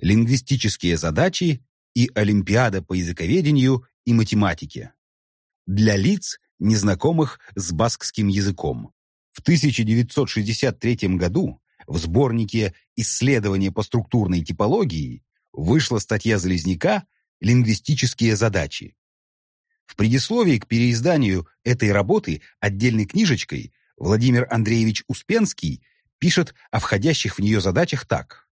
лингвистические задачи и Олимпиада по языковедению и математике. Для лиц, незнакомых с баскским языком. В 1963 году в сборнике «Исследования по структурной типологии» вышла статья Залезняка «Лингвистические задачи». В предисловии к переизданию этой работы отдельной книжечкой Владимир Андреевич Успенский пишет о входящих в нее задачах так.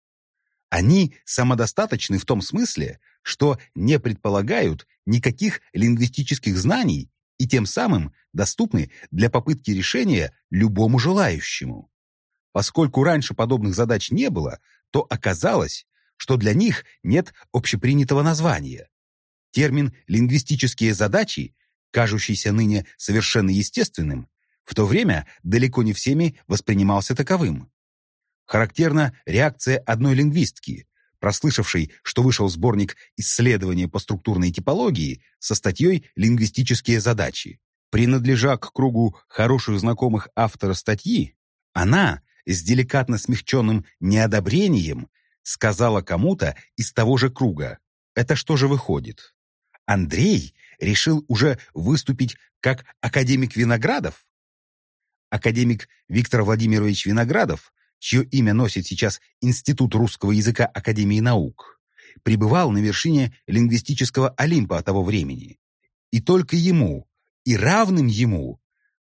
Они самодостаточны в том смысле, что не предполагают никаких лингвистических знаний и тем самым доступны для попытки решения любому желающему. Поскольку раньше подобных задач не было, то оказалось, что для них нет общепринятого названия. Термин «лингвистические задачи», кажущийся ныне совершенно естественным, в то время далеко не всеми воспринимался таковым. Характерна реакция одной лингвистки, прослышавшей, что вышел сборник исследования по структурной типологии со статьей «Лингвистические задачи». Принадлежа к кругу хороших знакомых автора статьи, она с деликатно смягченным неодобрением сказала кому-то из того же круга. Это что же выходит? Андрей решил уже выступить как академик Виноградов? Академик Виктор Владимирович Виноградов, чье имя носит сейчас Институт русского языка Академии наук, пребывал на вершине лингвистического Олимпа того времени. И только ему, и равным ему,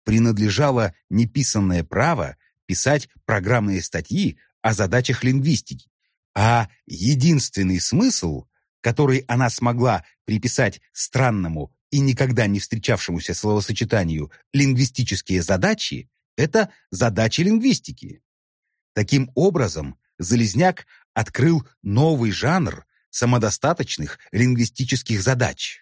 принадлежало неписанное право писать программные статьи о задачах лингвистики, а единственный смысл, который она смогла приписать странному и никогда не встречавшемуся словосочетанию «лингвистические задачи», это задачи лингвистики. Таким образом, Залезняк открыл новый жанр самодостаточных лингвистических задач.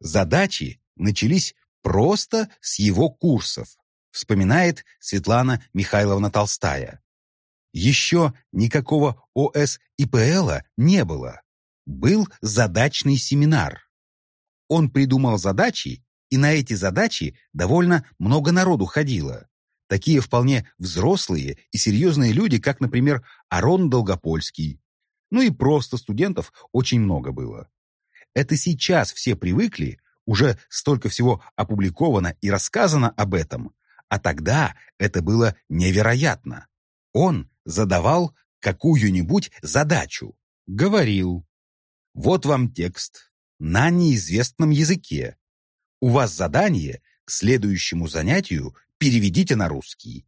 Задачи начались просто с его курсов, вспоминает Светлана Михайловна Толстая. Еще никакого ОС и ПЛа не было. Был задачный семинар. Он придумал задачи, и на эти задачи довольно много народу ходило. Такие вполне взрослые и серьезные люди, как, например, Арон Долгопольский. Ну и просто студентов очень много было. Это сейчас все привыкли, уже столько всего опубликовано и рассказано об этом, а тогда это было невероятно. Он задавал какую-нибудь задачу, говорил, вот вам текст на неизвестном языке. У вас задание к следующему занятию переведите на русский.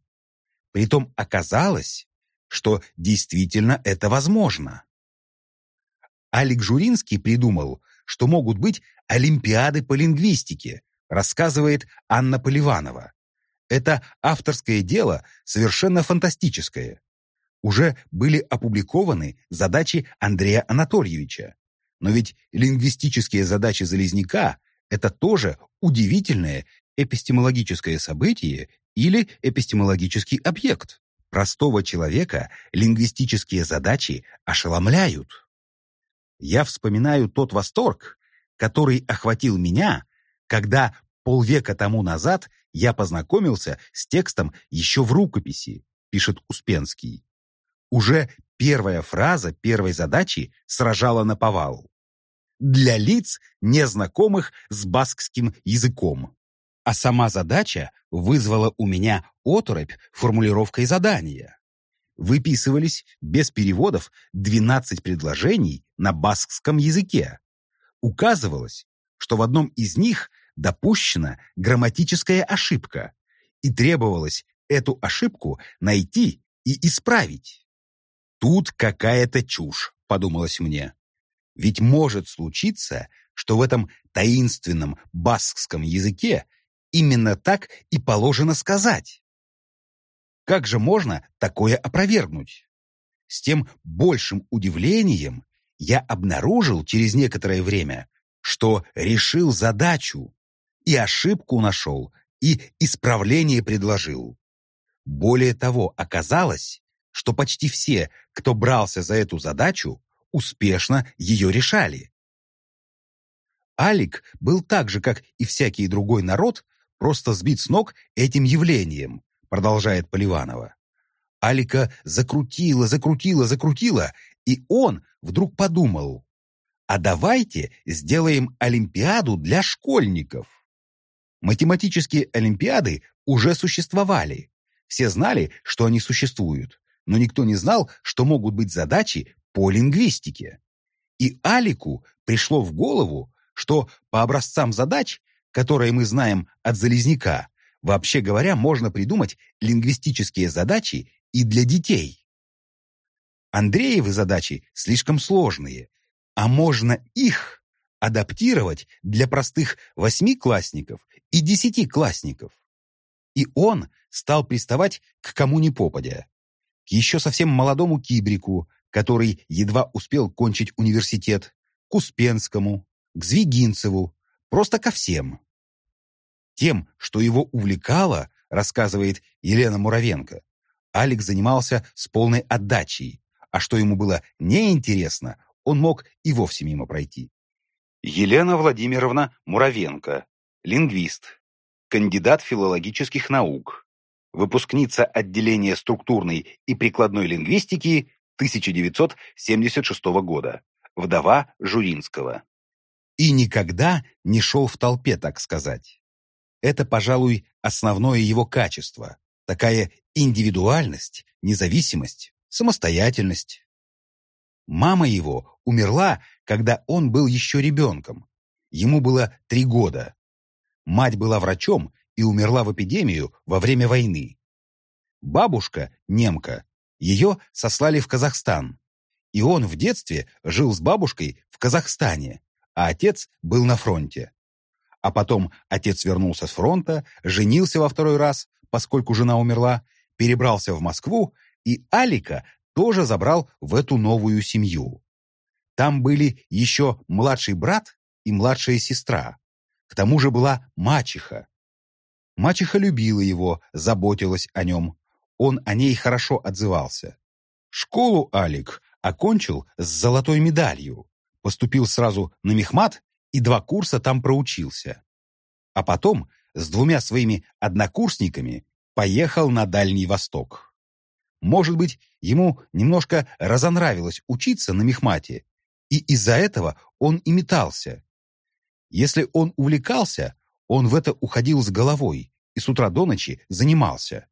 Притом оказалось, что действительно это возможно. Алик Журинский придумал, что могут быть олимпиады по лингвистике, рассказывает Анна Поливанова. Это авторское дело совершенно фантастическое. Уже были опубликованы задачи Андрея Анатольевича. Но ведь лингвистические задачи Залезняка – это тоже удивительное эпистемологическое событие или эпистемологический объект. Простого человека лингвистические задачи ошеломляют. Я вспоминаю тот восторг, который охватил меня, когда полвека тому назад я познакомился с текстом еще в рукописи, пишет Успенский. Уже первая фраза первой задачи сражала на повал. Для лиц, незнакомых с баскским языком. А сама задача вызвала у меня оторопь формулировкой задания. Выписывались без переводов 12 предложений на баскском языке. Указывалось, что в одном из них допущена грамматическая ошибка, и требовалось эту ошибку найти и исправить. «Тут какая-то чушь», — подумалось мне. «Ведь может случиться, что в этом таинственном баскском языке Именно так и положено сказать. Как же можно такое опровергнуть? С тем большим удивлением я обнаружил через некоторое время, что решил задачу, и ошибку нашел, и исправление предложил. Более того, оказалось, что почти все, кто брался за эту задачу, успешно ее решали. Алик был так же, как и всякий другой народ, просто сбит с ног этим явлением, продолжает Поливанова. Алика закрутила, закрутила, закрутила И он вдруг подумал, а давайте сделаем Олимпиаду для школьников. Математические Олимпиады уже существовали. Все знали, что они существуют, но никто не знал, что могут быть задачи по лингвистике. И Алику пришло в голову, что по образцам задач, которые мы знаем от Залезняка, вообще говоря, можно придумать лингвистические задачи и для детей. Андреевы задачи слишком сложные, а можно их адаптировать для простых восьмиклассников и десятиклассников. И он стал приставать к кому ни попадя. К еще совсем молодому Кибрику, который едва успел кончить университет, к Успенскому, к Звегинцеву, просто ко всем. Тем, что его увлекало, рассказывает Елена Муравенко, Алекс занимался с полной отдачей, а что ему было неинтересно, он мог и вовсе мимо пройти. Елена Владимировна Муравенко, лингвист, кандидат филологических наук, выпускница отделения структурной и прикладной лингвистики 1976 года, вдова Журинского. И никогда не шел в толпе, так сказать. Это, пожалуй, основное его качество, такая индивидуальность, независимость, самостоятельность. Мама его умерла, когда он был еще ребенком. Ему было три года. Мать была врачом и умерла в эпидемию во время войны. Бабушка, немка, ее сослали в Казахстан. И он в детстве жил с бабушкой в Казахстане, а отец был на фронте. А потом отец вернулся с фронта, женился во второй раз, поскольку жена умерла, перебрался в Москву, и Алика тоже забрал в эту новую семью. Там были еще младший брат и младшая сестра. К тому же была мачеха. Мачеха любила его, заботилась о нем. Он о ней хорошо отзывался. Школу Алик окончил с золотой медалью. Поступил сразу на мехмат и два курса там проучился. А потом с двумя своими однокурсниками поехал на Дальний Восток. Может быть, ему немножко разонравилось учиться на мехмате, и из-за этого он и метался. Если он увлекался, он в это уходил с головой и с утра до ночи занимался.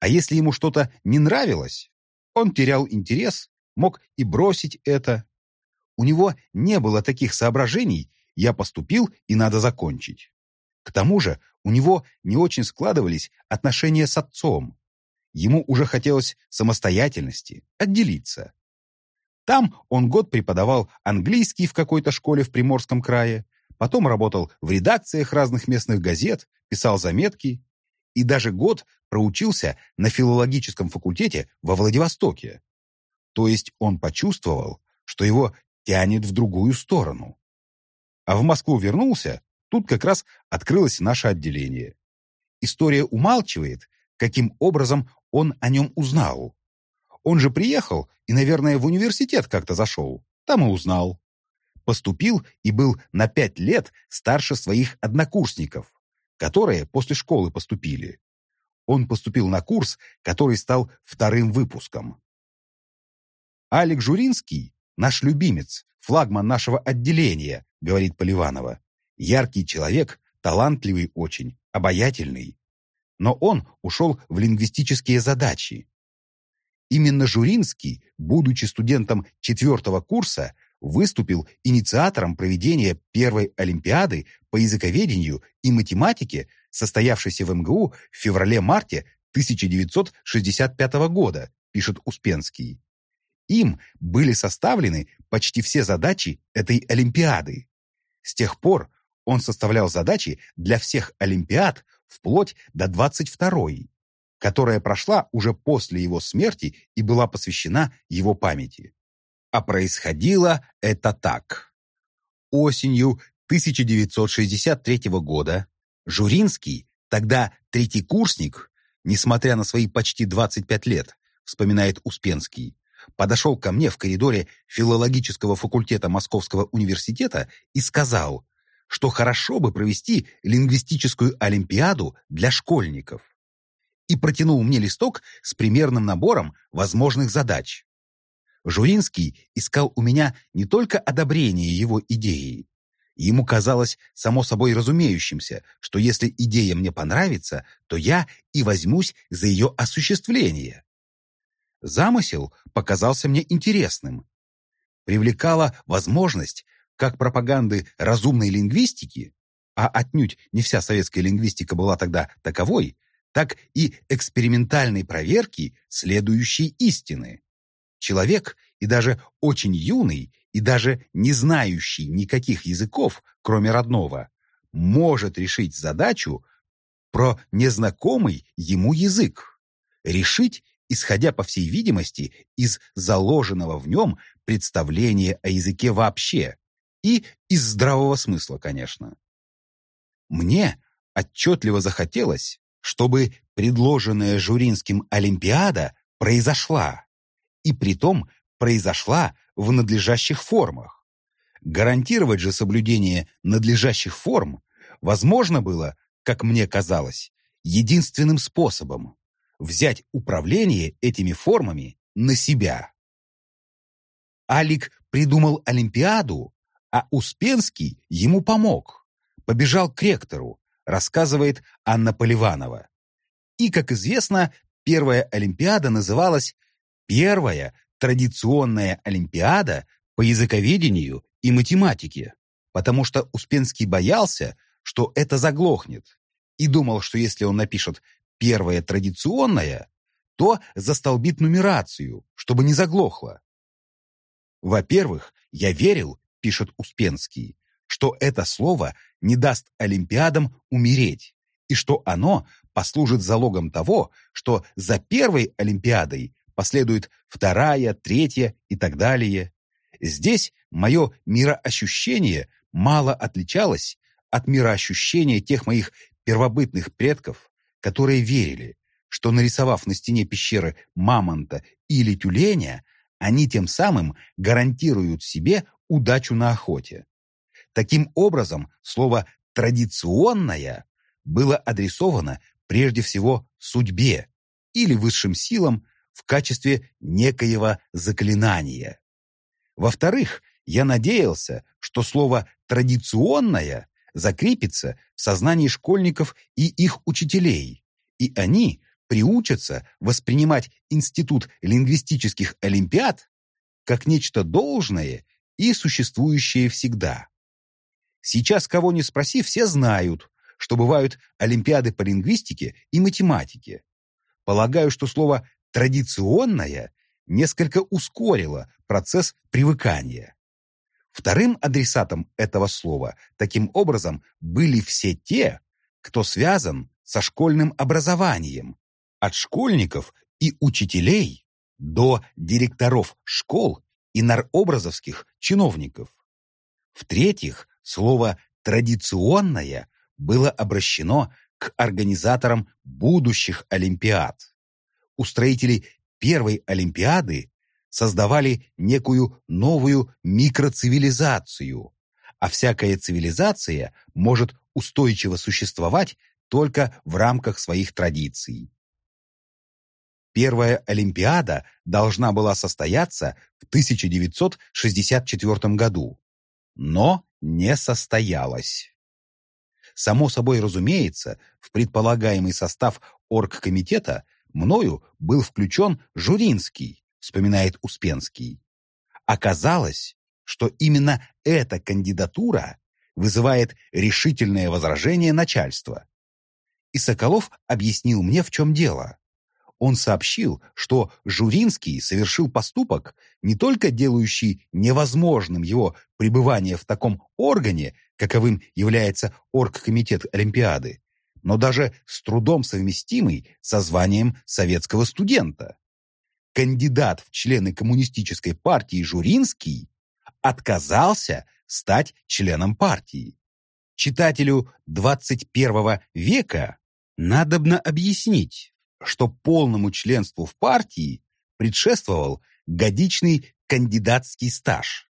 А если ему что-то не нравилось, он терял интерес, мог и бросить это. У него не было таких соображений «я поступил и надо закончить». К тому же у него не очень складывались отношения с отцом. Ему уже хотелось самостоятельности, отделиться. Там он год преподавал английский в какой-то школе в Приморском крае, потом работал в редакциях разных местных газет, писал заметки и даже год проучился на филологическом факультете во Владивостоке. То есть он почувствовал, что его тянет в другую сторону. А в Москву вернулся, тут как раз открылось наше отделение. История умалчивает, каким образом он о нем узнал. Он же приехал и, наверное, в университет как-то зашел. Там и узнал. Поступил и был на пять лет старше своих однокурсников, которые после школы поступили. Он поступил на курс, который стал вторым выпуском. Алик Журинский, наш любимец, флагман нашего отделения, говорит Поливанова. Яркий человек, талантливый очень, обаятельный но он ушел в лингвистические задачи. Именно Журинский, будучи студентом четвертого курса, выступил инициатором проведения первой Олимпиады по языковедению и математике, состоявшейся в МГУ в феврале-марте 1965 года, пишет Успенский. Им были составлены почти все задачи этой Олимпиады. С тех пор он составлял задачи для всех Олимпиад вплоть до 22-й, которая прошла уже после его смерти и была посвящена его памяти. А происходило это так. Осенью 1963 года Журинский, тогда третий курсник, несмотря на свои почти 25 лет, вспоминает Успенский, подошел ко мне в коридоре филологического факультета Московского университета и сказал, что хорошо бы провести лингвистическую олимпиаду для школьников. И протянул мне листок с примерным набором возможных задач. Журинский искал у меня не только одобрение его идеи. Ему казалось само собой разумеющимся, что если идея мне понравится, то я и возьмусь за ее осуществление. Замысел показался мне интересным. Привлекала возможность как пропаганды разумной лингвистики, а отнюдь не вся советская лингвистика была тогда таковой, так и экспериментальной проверки следующей истины. Человек, и даже очень юный, и даже не знающий никаких языков, кроме родного, может решить задачу про незнакомый ему язык. Решить, исходя, по всей видимости, из заложенного в нем представления о языке вообще и из здравого смысла, конечно. Мне отчетливо захотелось, чтобы предложенная Журинским Олимпиада произошла, и притом произошла в надлежащих формах. Гарантировать же соблюдение надлежащих форм возможно было, как мне казалось, единственным способом – взять управление этими формами на себя. Алик придумал Олимпиаду, а Успенский ему помог. Побежал к ректору, рассказывает Анна Поливанова. И, как известно, первая Олимпиада называлась «Первая традиционная Олимпиада по языковедению и математике», потому что Успенский боялся, что это заглохнет, и думал, что если он напишет «первая традиционная», то застолбит нумерацию, чтобы не заглохло. Во-первых, я верил, пишет Успенский, что это слово не даст Олимпиадам умереть, и что оно послужит залогом того, что за первой Олимпиадой последует вторая, третья и так далее. Здесь мое мироощущение мало отличалось от мироощущения тех моих первобытных предков, которые верили, что нарисовав на стене пещеры мамонта или тюленя, они тем самым гарантируют себе удачу на охоте. Таким образом, слово «традиционная» было адресовано прежде всего судьбе или высшим силам в качестве некоего заклинания. Во-вторых, я надеялся, что слово «традиционное» закрепится в сознании школьников и их учителей, и они приучатся воспринимать Институт лингвистических олимпиад как нечто должное и существующее всегда. Сейчас, кого ни спроси, все знают, что бывают олимпиады по лингвистике и математике. Полагаю, что слово «традиционное» несколько ускорило процесс привыкания. Вторым адресатом этого слова, таким образом, были все те, кто связан со школьным образованием, от школьников и учителей до директоров школ и наробразовских чиновников. В-третьих, Слово «традиционное» было обращено к организаторам будущих Олимпиад. Устроители первой Олимпиады создавали некую новую микроцивилизацию, а всякая цивилизация может устойчиво существовать только в рамках своих традиций. Первая Олимпиада должна была состояться в 1964 году, но не состоялось. Само собой разумеется, в предполагаемый состав оргкомитета мною был включен Журинский, вспоминает Успенский. Оказалось, что именно эта кандидатура вызывает решительное возражение начальства. И Соколов объяснил мне, в чем дело он сообщил, что Журинский совершил поступок, не только делающий невозможным его пребывание в таком органе, каковым является оргкомитет Олимпиады, но даже с трудом совместимый со званием советского студента. Кандидат в члены коммунистической партии Журинский отказался стать членом партии. Читателю 21 века надобно объяснить, что полному членству в партии предшествовал годичный кандидатский стаж.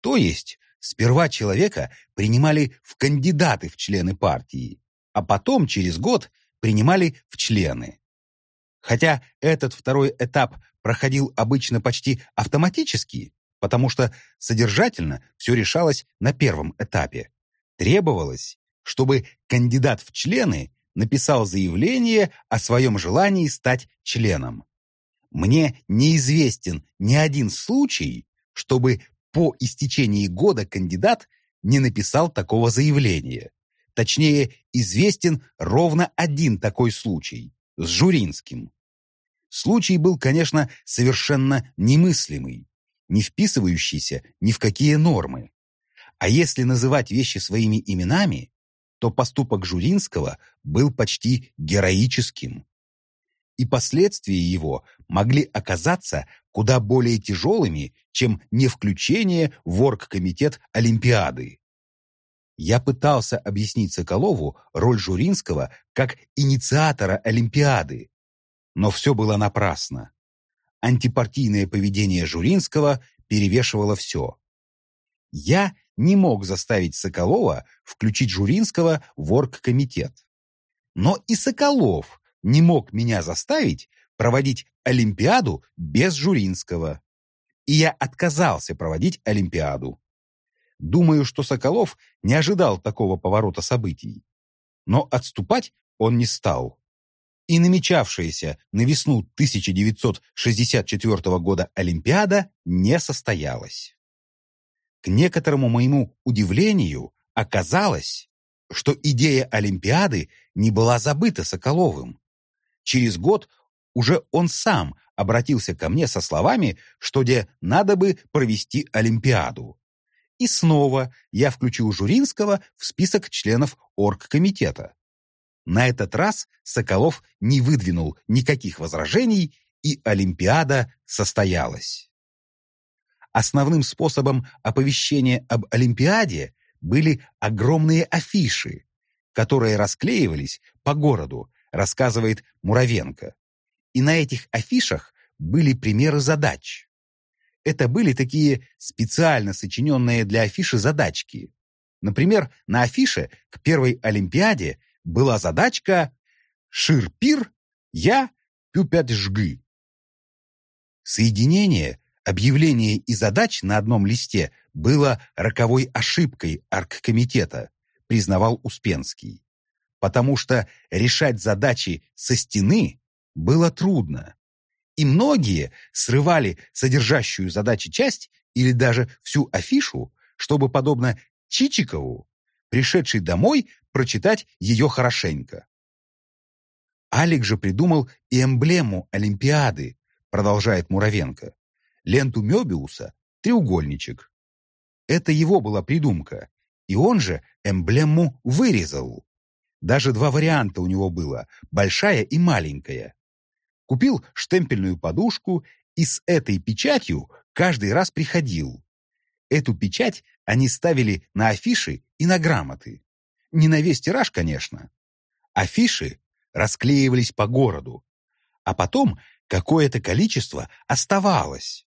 То есть сперва человека принимали в кандидаты в члены партии, а потом через год принимали в члены. Хотя этот второй этап проходил обычно почти автоматически, потому что содержательно все решалось на первом этапе. Требовалось, чтобы кандидат в члены написал заявление о своем желании стать членом. Мне неизвестен ни один случай, чтобы по истечении года кандидат не написал такого заявления. Точнее, известен ровно один такой случай – с Журинским. Случай был, конечно, совершенно немыслимый, не вписывающийся ни в какие нормы. А если называть вещи своими именами, то поступок Журинского был почти героическим. И последствия его могли оказаться куда более тяжелыми, чем не включение в оргкомитет Олимпиады. Я пытался объяснить Соколову роль Журинского как инициатора Олимпиады, но все было напрасно. Антипартийное поведение Журинского перевешивало все. Я не мог заставить Соколова включить Журинского в оргкомитет. Но и Соколов не мог меня заставить проводить Олимпиаду без Журинского. И я отказался проводить Олимпиаду. Думаю, что Соколов не ожидал такого поворота событий. Но отступать он не стал. И намечавшаяся на весну 1964 года Олимпиада не состоялась. К некоторому моему удивлению оказалось, что идея Олимпиады не была забыта Соколовым. Через год уже он сам обратился ко мне со словами, что где надо бы провести Олимпиаду. И снова я включил Журинского в список членов оргкомитета. На этот раз Соколов не выдвинул никаких возражений, и Олимпиада состоялась. Основным способом оповещения об Олимпиаде были огромные афиши, которые расклеивались по городу, рассказывает Муравенко. И на этих афишах были примеры задач. Это были такие специально сочиненные для афиши задачки. Например, на афише к первой Олимпиаде была задачка «Ширпир, я пюпят жгы». Соединение Объявление и задач на одном листе было роковой ошибкой оргкомитета, признавал Успенский, потому что решать задачи со стены было трудно. И многие срывали содержащую задачи часть или даже всю афишу, чтобы, подобно Чичикову, пришедший домой, прочитать ее хорошенько. Алик же придумал и эмблему Олимпиады, продолжает Муравенко ленту Мёбиуса треугольничек. Это его была придумка, и он же эмблему вырезал. Даже два варианта у него было, большая и маленькая. Купил штемпельную подушку и с этой печатью каждый раз приходил. Эту печать они ставили на афиши и на грамоты. Не на весь тираж, конечно. Афиши расклеивались по городу, а потом какое-то количество оставалось.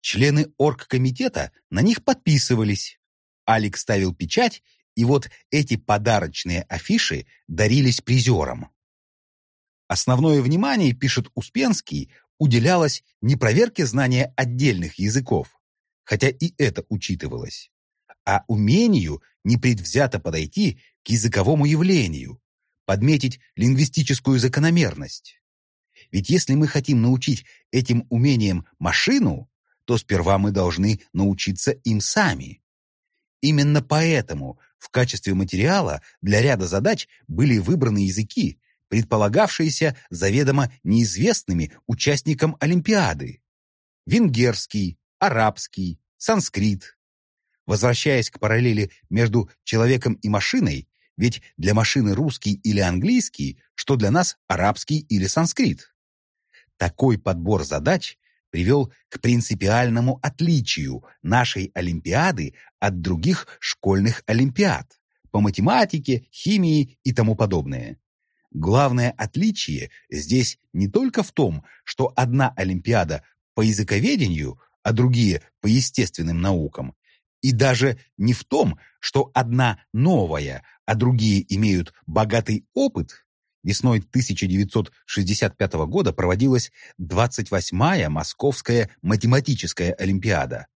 Члены оргкомитета на них подписывались. Алекс ставил печать, и вот эти подарочные афиши дарились призерам. Основное внимание, пишет Успенский, уделялось не проверке знания отдельных языков, хотя и это учитывалось, а умению непредвзято подойти к языковому явлению, подметить лингвистическую закономерность. Ведь если мы хотим научить этим умениям машину, то сперва мы должны научиться им сами. Именно поэтому в качестве материала для ряда задач были выбраны языки, предполагавшиеся заведомо неизвестными участникам Олимпиады. Венгерский, арабский, санскрит. Возвращаясь к параллели между человеком и машиной, ведь для машины русский или английский, что для нас арабский или санскрит. Такой подбор задач привел к принципиальному отличию нашей Олимпиады от других школьных Олимпиад по математике, химии и тому подобное. Главное отличие здесь не только в том, что одна Олимпиада по языковедению, а другие по естественным наукам, и даже не в том, что одна новая, а другие имеют богатый опыт, весной 1965 года проводилась 28-я Московская математическая олимпиада,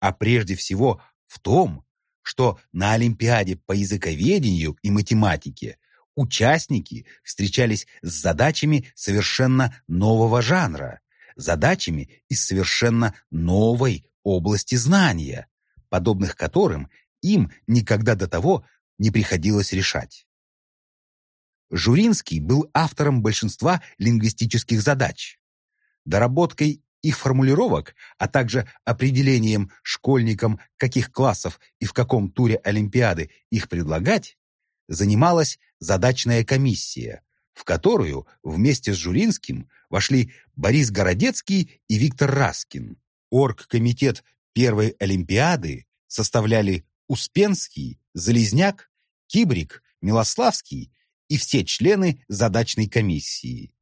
а прежде всего в том, что на Олимпиаде по языковедению и математике участники встречались с задачами совершенно нового жанра, задачами из совершенно новой области знания, подобных которым им никогда до того не приходилось решать. Журинский был автором большинства лингвистических задач. Доработкой их формулировок, а также определением школьникам, каких классов и в каком туре Олимпиады их предлагать, занималась задачная комиссия, в которую вместе с Журинским вошли Борис Городецкий и Виктор Раскин. Оргкомитет первой Олимпиады составляли Успенский, Залезняк, Кибрик, Милославский и все члены задачной комиссии.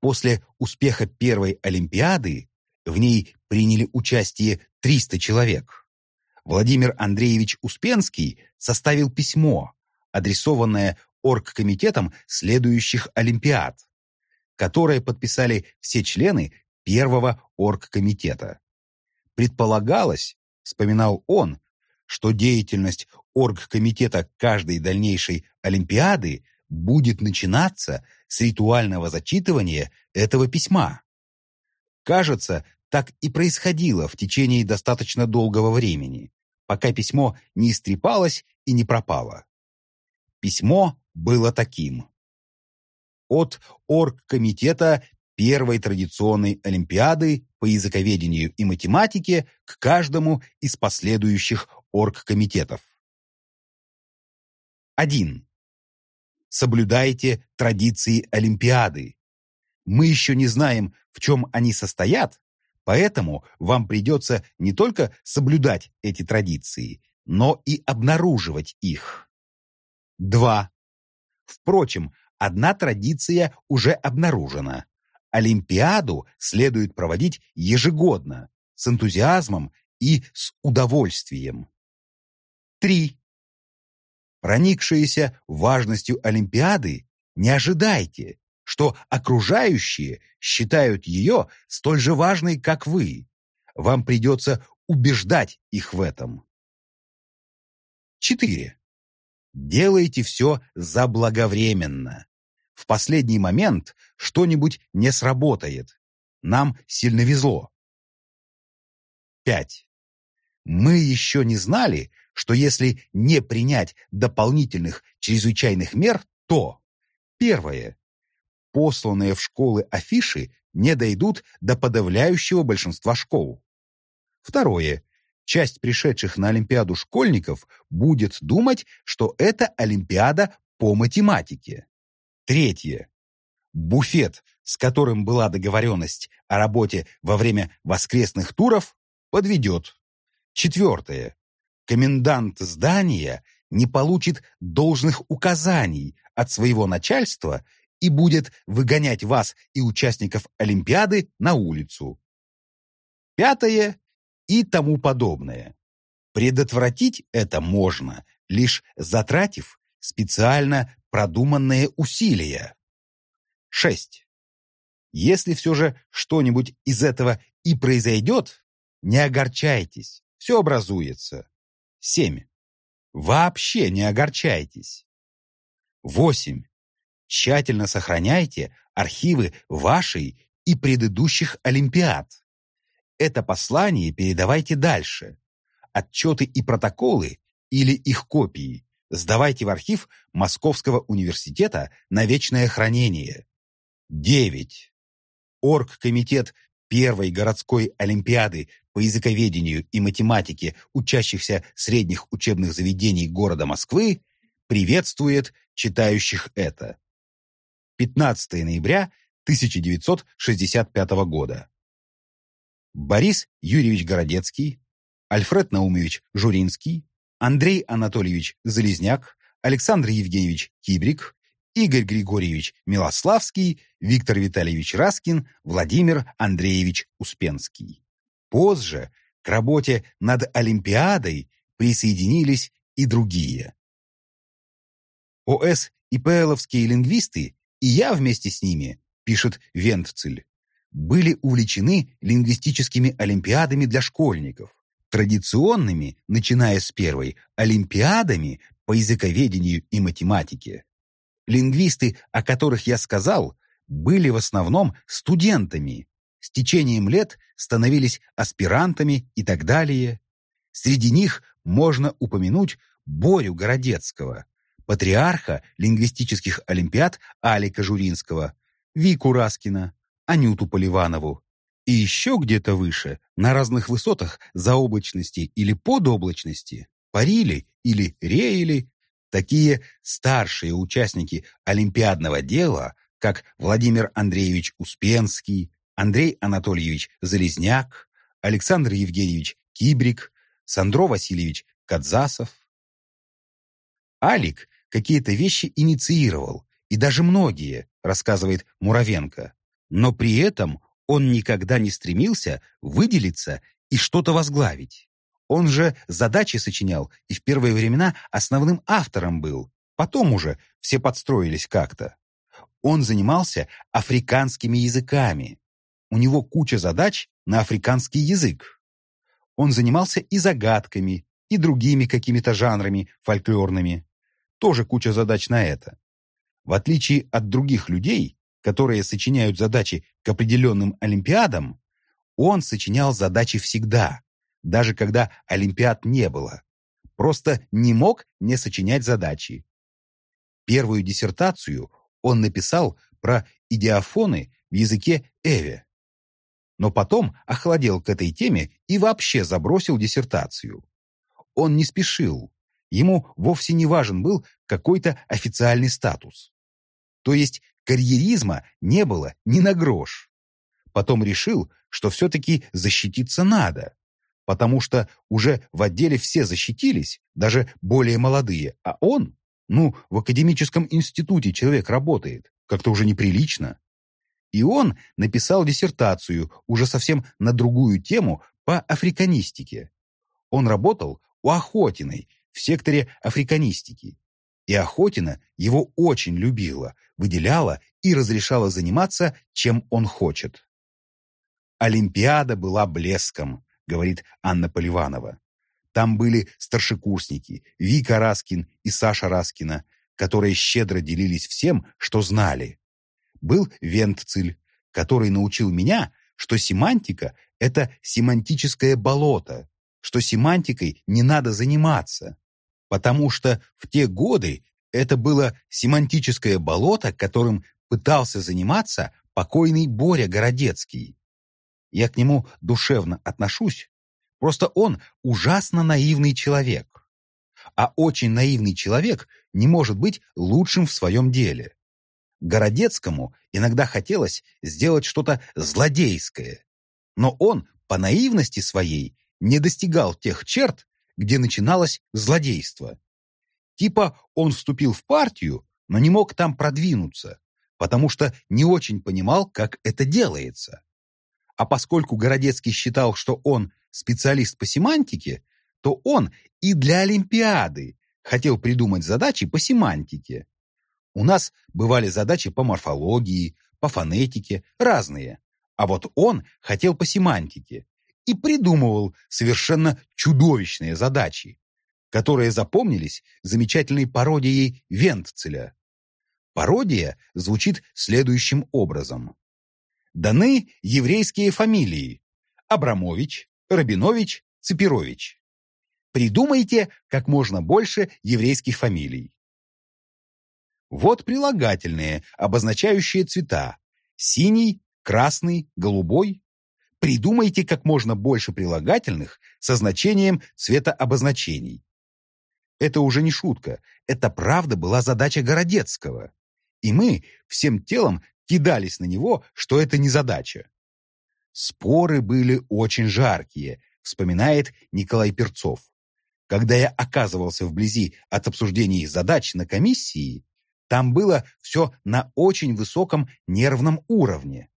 После успеха первой Олимпиады в ней приняли участие 300 человек. Владимир Андреевич Успенский составил письмо, адресованное оргкомитетам следующих Олимпиад, которое подписали все члены первого оргкомитета. Предполагалось, вспоминал он, что деятельность оргкомитета каждой дальнейшей Олимпиады будет начинаться с ритуального зачитывания этого письма. Кажется, так и происходило в течение достаточно долгого времени, пока письмо не истрепалось и не пропало. Письмо было таким. От оргкомитета первой традиционной Олимпиады по языковедению и математике к каждому из последующих оргкомитетов. 1. Соблюдайте традиции Олимпиады. Мы еще не знаем, в чем они состоят, поэтому вам придется не только соблюдать эти традиции, но и обнаруживать их. 2. Впрочем, одна традиция уже обнаружена. Олимпиаду следует проводить ежегодно, с энтузиазмом и с удовольствием. 3. Проникшиеся важностью Олимпиады, не ожидайте, что окружающие считают ее столь же важной, как вы. Вам придется убеждать их в этом. 4. Делайте все заблаговременно. В последний момент что-нибудь не сработает. Нам сильно везло. 5. Мы еще не знали, что если не принять дополнительных чрезвычайных мер, то первое посланные в школы афиши не дойдут до подавляющего большинства школ. Второе. Часть пришедших на Олимпиаду школьников будет думать, что это Олимпиада по математике. Третье. Буфет, с которым была договоренность о работе во время воскресных туров, подведет. Четвертое. Комендант здания не получит должных указаний от своего начальства и будет выгонять вас и участников Олимпиады на улицу. Пятое и тому подобное. Предотвратить это можно, лишь затратив специально продуманные усилия. 6. Если все же что-нибудь из этого и произойдет, не огорчайтесь, все образуется. 7. Вообще не огорчайтесь. 8. Тщательно сохраняйте архивы вашей и предыдущих Олимпиад. Это послание передавайте дальше. Отчеты и протоколы или их копии сдавайте в архив Московского университета на вечное хранение. 9. Оргкомитет первой городской Олимпиады по языковедению и математике учащихся средних учебных заведений города Москвы приветствует читающих это. 15 ноября 1965 года. Борис Юрьевич Городецкий, Альфред Наумович Журинский, Андрей Анатольевич Залезняк, Александр Евгеньевич Кибрик, Игорь Григорьевич Милославский, Виктор Витальевич Раскин, Владимир Андреевич Успенский. Позже к работе над Олимпиадой присоединились и другие. ОС и ПЛовские лингвисты И я вместе с ними, пишет Вентцель, были увлечены лингвистическими олимпиадами для школьников, традиционными, начиная с первой, олимпиадами по языковедению и математике. Лингвисты, о которых я сказал, были в основном студентами, с течением лет становились аспирантами и так далее. Среди них можно упомянуть Борю Городецкого, патриарха лингвистических олимпиад Алика Журинского, Вику Раскина, Анюту Поливанову. И еще где-то выше, на разных высотах заоблачности или подоблачности, парили или реяли такие старшие участники олимпиадного дела, как Владимир Андреевич Успенский, Андрей Анатольевич Залезняк, Александр Евгеньевич Кибрик, Сандро Васильевич Кадзасов. Алик какие-то вещи инициировал, и даже многие, рассказывает Муравенко, но при этом он никогда не стремился выделиться и что-то возглавить. Он же задачи сочинял и в первые времена основным автором был. Потом уже все подстроились как-то. Он занимался африканскими языками. У него куча задач на африканский язык. Он занимался и загадками, и другими какими-то жанрами фольклорными. Тоже куча задач на это. В отличие от других людей, которые сочиняют задачи к определенным олимпиадам, он сочинял задачи всегда, даже когда олимпиад не было. Просто не мог не сочинять задачи. Первую диссертацию он написал про идиофоны в языке Эве. Но потом охладел к этой теме и вообще забросил диссертацию. Он не спешил. Ему вовсе не важен был какой-то официальный статус. То есть карьеризма не было ни на грош. Потом решил, что все-таки защититься надо, потому что уже в отделе все защитились, даже более молодые, а он, ну, в академическом институте человек работает, как-то уже неприлично. И он написал диссертацию уже совсем на другую тему по африканистике. Он работал у Охотиной в секторе африканистики. И Охотина его очень любила, выделяла и разрешала заниматься, чем он хочет. «Олимпиада была блеском», — говорит Анна Поливанова. Там были старшекурсники Вика Раскин и Саша Раскина, которые щедро делились всем, что знали. Был Вентцель, который научил меня, что семантика — это семантическое болото, что семантикой не надо заниматься, потому что в те годы это было семантическое болото, которым пытался заниматься покойный Боря Городецкий. Я к нему душевно отношусь, просто он ужасно наивный человек. А очень наивный человек не может быть лучшим в своем деле. Городецкому иногда хотелось сделать что-то злодейское, но он по наивности своей не достигал тех черт, где начиналось злодейство. Типа он вступил в партию, но не мог там продвинуться, потому что не очень понимал, как это делается. А поскольку Городецкий считал, что он специалист по семантике, то он и для Олимпиады хотел придумать задачи по семантике. У нас бывали задачи по морфологии, по фонетике, разные. А вот он хотел по семантике и придумывал совершенно чудовищные задачи которые запомнились замечательной пародией Вентцеля. Пародия звучит следующим образом. Даны еврейские фамилии Абрамович, Рабинович, Цепирович. Придумайте как можно больше еврейских фамилий. Вот прилагательные, обозначающие цвета. Синий, красный, голубой. Придумайте как можно больше прилагательных со значением цветообозначений. Это уже не шутка, это правда была задача Городецкого. И мы всем телом кидались на него, что это не задача. Споры были очень жаркие, вспоминает Николай Перцов. Когда я оказывался вблизи от обсуждений задач на комиссии, там было все на очень высоком нервном уровне.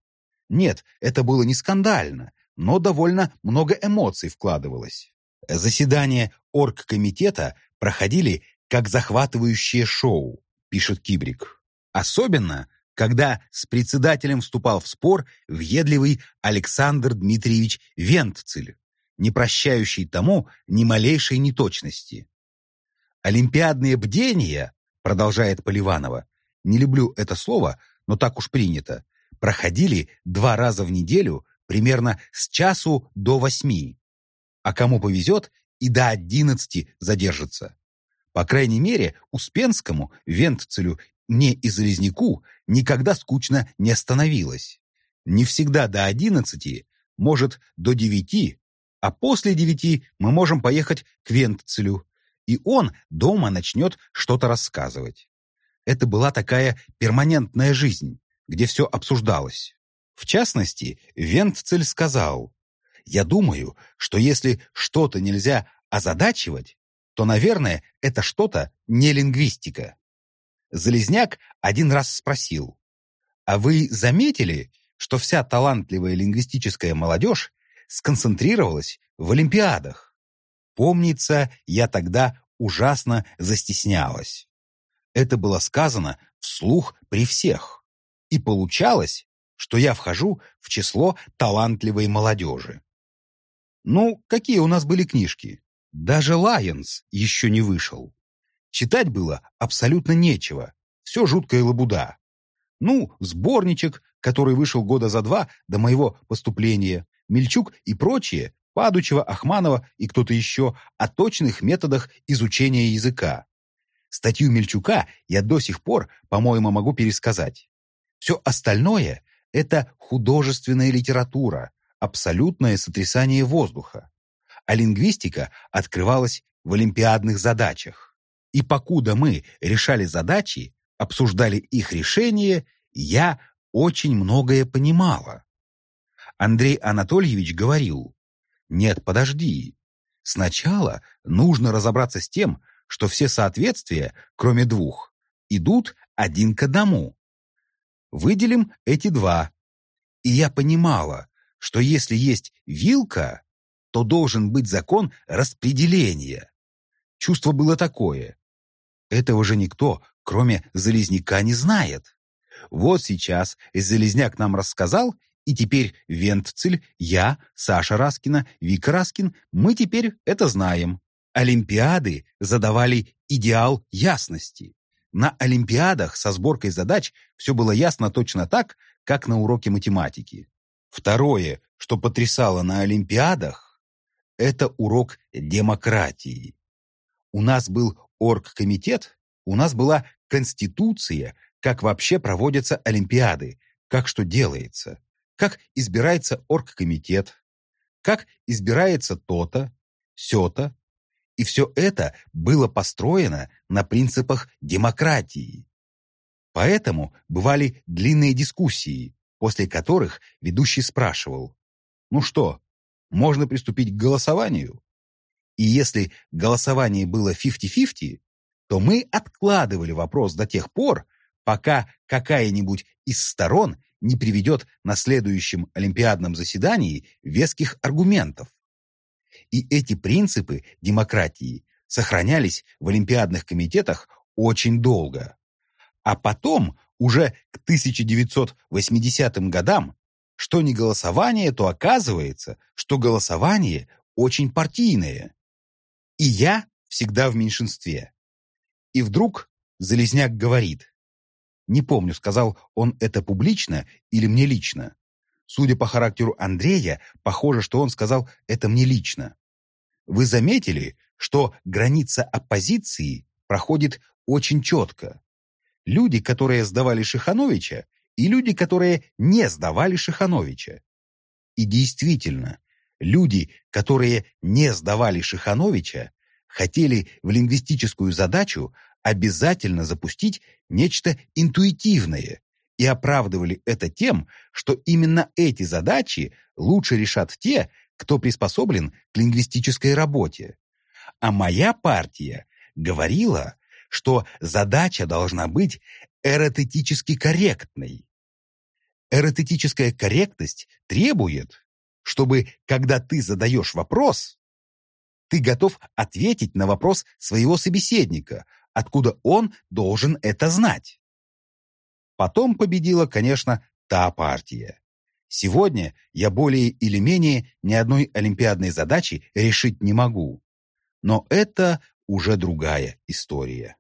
Нет, это было не скандально, но довольно много эмоций вкладывалось. Заседание оргкомитета проходили как захватывающее шоу, пишет Кибрик. Особенно когда с председателем вступал в спор въедливый Александр Дмитриевич Вентцель, не прощающий тому ни малейшей неточности. «Олимпиадные бдения», продолжает Поливанова, не люблю это слово, но так уж принято, проходили два раза в неделю примерно с часу до восьми. А кому повезет, и до одиннадцати задержится. По крайней мере, Успенскому, Вентцелю, мне и Залезняку никогда скучно не становилось. Не всегда до одиннадцати, может, до девяти, а после девяти мы можем поехать к Вентцелю, и он дома начнет что-то рассказывать. Это была такая перманентная жизнь, где все обсуждалось. В частности, Вентцель сказал, «Я думаю, что если что-то нельзя озадачивать, то, наверное, это что-то не лингвистика». Залезняк один раз спросил, «А вы заметили, что вся талантливая лингвистическая молодежь сконцентрировалась в Олимпиадах? Помнится, я тогда ужасно застеснялась. Это было сказано вслух при всех. И получалось, что я вхожу в число талантливой молодежи. Ну, какие у нас были книжки? Даже «Лайонс» еще не вышел. Читать было абсолютно нечего, все жуткая лабуда. Ну, сборничек, который вышел года за два до моего поступления, Мельчук и прочие, Падучева, Ахманова и кто-то еще, о точных методах изучения языка. Статью Мельчука я до сих пор, по-моему, могу пересказать. Все остальное — это художественная литература, абсолютное сотрясание воздуха. А лингвистика открывалась в олимпиадных задачах. И покуда мы решали задачи, обсуждали их решение, я очень многое понимала. Андрей Анатольевич говорил, «Нет, подожди. Сначала нужно разобраться с тем, что все соответствия, кроме двух, идут один к одному. Выделим эти два. И я понимала, что если есть вилка, то должен быть закон распределения. Чувство было такое. Этого же никто, кроме Залезняка, не знает. Вот сейчас Залезняк нам рассказал, и теперь Вентцель, я, Саша Раскина, Вика Раскин, мы теперь это знаем. Олимпиады задавали идеал ясности. На Олимпиадах со сборкой задач все было ясно точно так, как на уроке математики. Второе, что потрясало на Олимпиадах, это урок демократии. У нас был оргкомитет, у нас была конституция, как вообще проводятся Олимпиады, как что делается, как избирается оргкомитет, как избирается то-то, сё-то, и все это было построено на принципах демократии. Поэтому бывали длинные дискуссии, после которых ведущий спрашивал, «Ну что, можно приступить к голосованию?» И если голосование было 50-50, то мы откладывали вопрос до тех пор, пока какая-нибудь из сторон не приведет на следующем олимпиадном заседании веских аргументов. И эти принципы демократии сохранялись в олимпиадных комитетах очень долго. А потом, уже к 1980 годам, что не голосование, то оказывается, что голосование очень партийное. И я всегда в меньшинстве. И вдруг Залезняк говорит. Не помню, сказал он это публично или мне лично. Судя по характеру Андрея, похоже, что он сказал это мне лично. Вы заметили, что граница оппозиции проходит очень четко. Люди, которые сдавали Шихановича, и люди, которые не сдавали Шихановича. И действительно, люди, которые не сдавали Шихановича, хотели в лингвистическую задачу обязательно запустить нечто интуитивное, и оправдывали это тем, что именно эти задачи лучше решат те, кто приспособлен к лингвистической работе. А моя партия говорила, что задача должна быть эротетически корректной. Эротетическая корректность требует, чтобы, когда ты задаешь вопрос, ты готов ответить на вопрос своего собеседника, откуда он должен это знать. Потом победила, конечно, та партия. Сегодня я более или менее ни одной олимпиадной задачи решить не могу. Но это уже другая история.